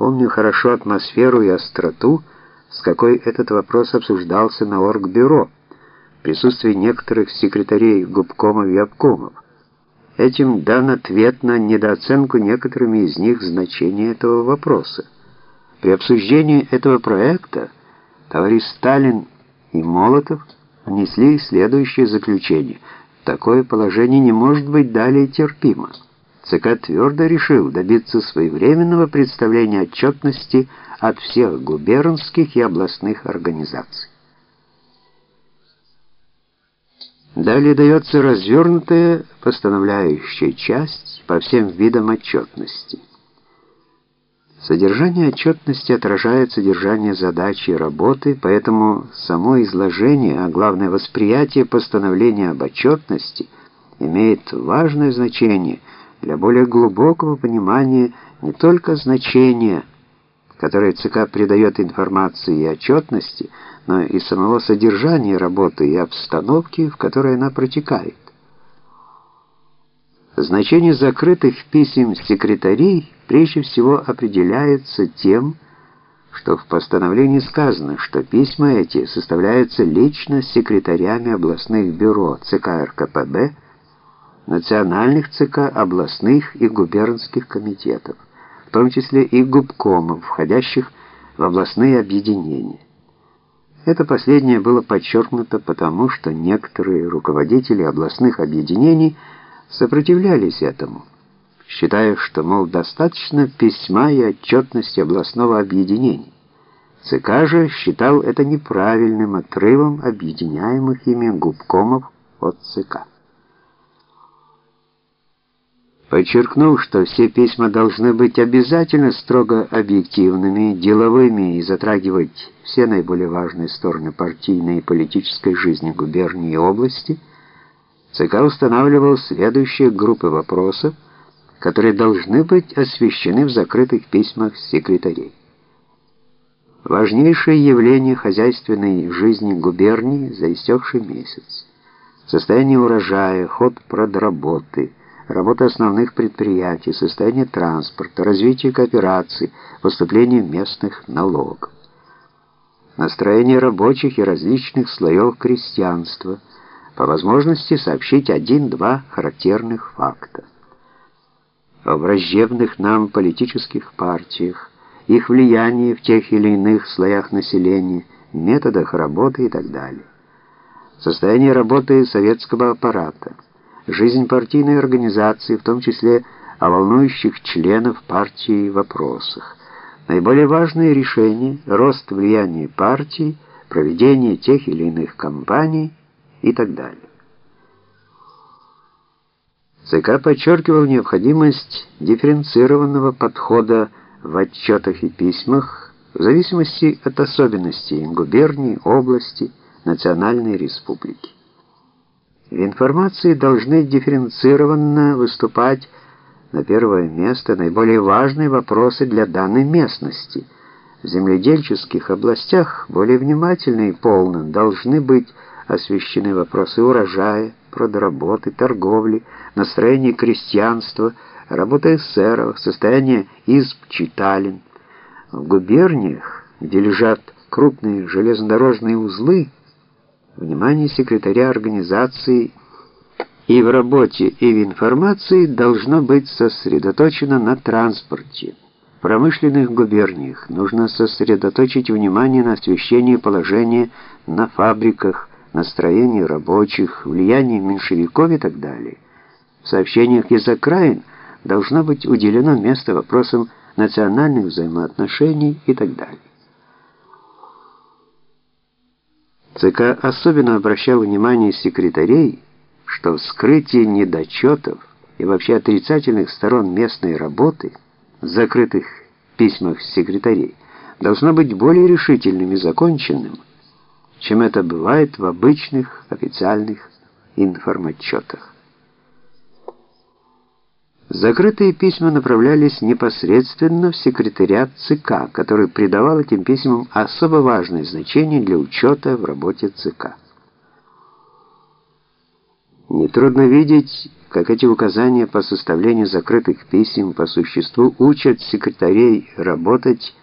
Помню хорошо атмосферу и остроту, с какой этот вопрос обсуждался на оргбюро, в присутствии некоторых секретарей губкомов и обкомов. Этим дан ответ на недооценку некоторыми из них значения этого вопроса. При обсуждении этого проекта товарищ Сталин и Молотов внесли следующее заключение. Такое положение не может быть далее терпимо. ЦК твердо решил добиться своевременного представления отчетности от всех губернских и областных организаций. Далее дается развернутая постановляющая часть по всем видам отчетности. Содержание отчетности отражает содержание задачи и работы, поэтому само изложение, а главное восприятие постановления об отчетности имеет важное значение для более глубокого понимания не только значения, которое ЦК придает информации и отчетности, но и самого содержания работы и обстановки, в которой она протекает. Значение закрытых писем секретарей прежде всего определяется тем, что в постановлении сказано, что письма эти составляются лично секретарями областных бюро ЦК РКПБ, национальных ЦК областных и губернских комитетов, в том числе и губкомов, входящих в областные объединения. Это последнее было подчеркнуто потому, что некоторые руководители областных объединений сопротивлялись этому, считая, что, мол, достаточно письма и отчетности областного объединения. ЦК же считал это неправильным отрывом объединяемых ими губкомов от ЦК. Подчеркнув, что все письма должны быть обязательно строго объективными, деловыми и затрагивать все наиболее важные стороны партийной и политической жизни губернии и области, ЦК устанавливал следующие группы вопросов, которые должны быть освещены в закрытых письмах секретарей. Важнейшее явление хозяйственной жизни губернии за истекший месяц. Состояние урожая, ход продработы, работа основных предприятий, состояние транспорта, развитие кооперации, поступление местных налогов. Настроение рабочих и различных слоев крестьянства, по возможности сообщить один-два характерных факта о враждебных нам политических партиях, их влиянии в тех или иных слоях населения, методах работы и так далее. Состояние работы советского аппарата, жизнь партийной организации, в том числе о волнующих членов партии вопросах, наиболее важные решения, рост влияния партии, проведение тех или иных кампаний и так далее. ЦК подчеркивал необходимость дифференцированного подхода в отчетах и письмах в зависимости от особенностей губернии, области, национальной республики. В информации должны дифференцированно выступать на первое место наиболее важные вопросы для данной местности. В земледельческих областях более внимательно и полно должны быть освещены вопросы урожая, продработы, торговли, настроения крестьянства, работы эсеров, состояние изб читалин. В губерниях, где лежат крупные железнодорожные узлы, внимание секретаря организации и в работе, и в информации должно быть сосредоточено на транспорте. В промышленных губерниях нужно сосредоточить внимание на освещении положения на фабриках, настроении рабочих, влиянии меньшевиков и так далее. В сообщениях из окраин должно быть уделено место вопросам национальных взаимоотношений и так далее. ЦК особенно обращал внимание секретарей, что вскрытие недочетов и вообще отрицательных сторон местной работы в закрытых письмах секретарей должно быть более решительным и законченным, чем это бывает в обычных официальных информотчетах. Закрытые письма направлялись непосредственно в секретариат ЦК, который придавал этим письмам особо важное значение для учета в работе ЦК. Нетрудно видеть, как эти указания по составлению закрытых писем по существу учат секретарей работать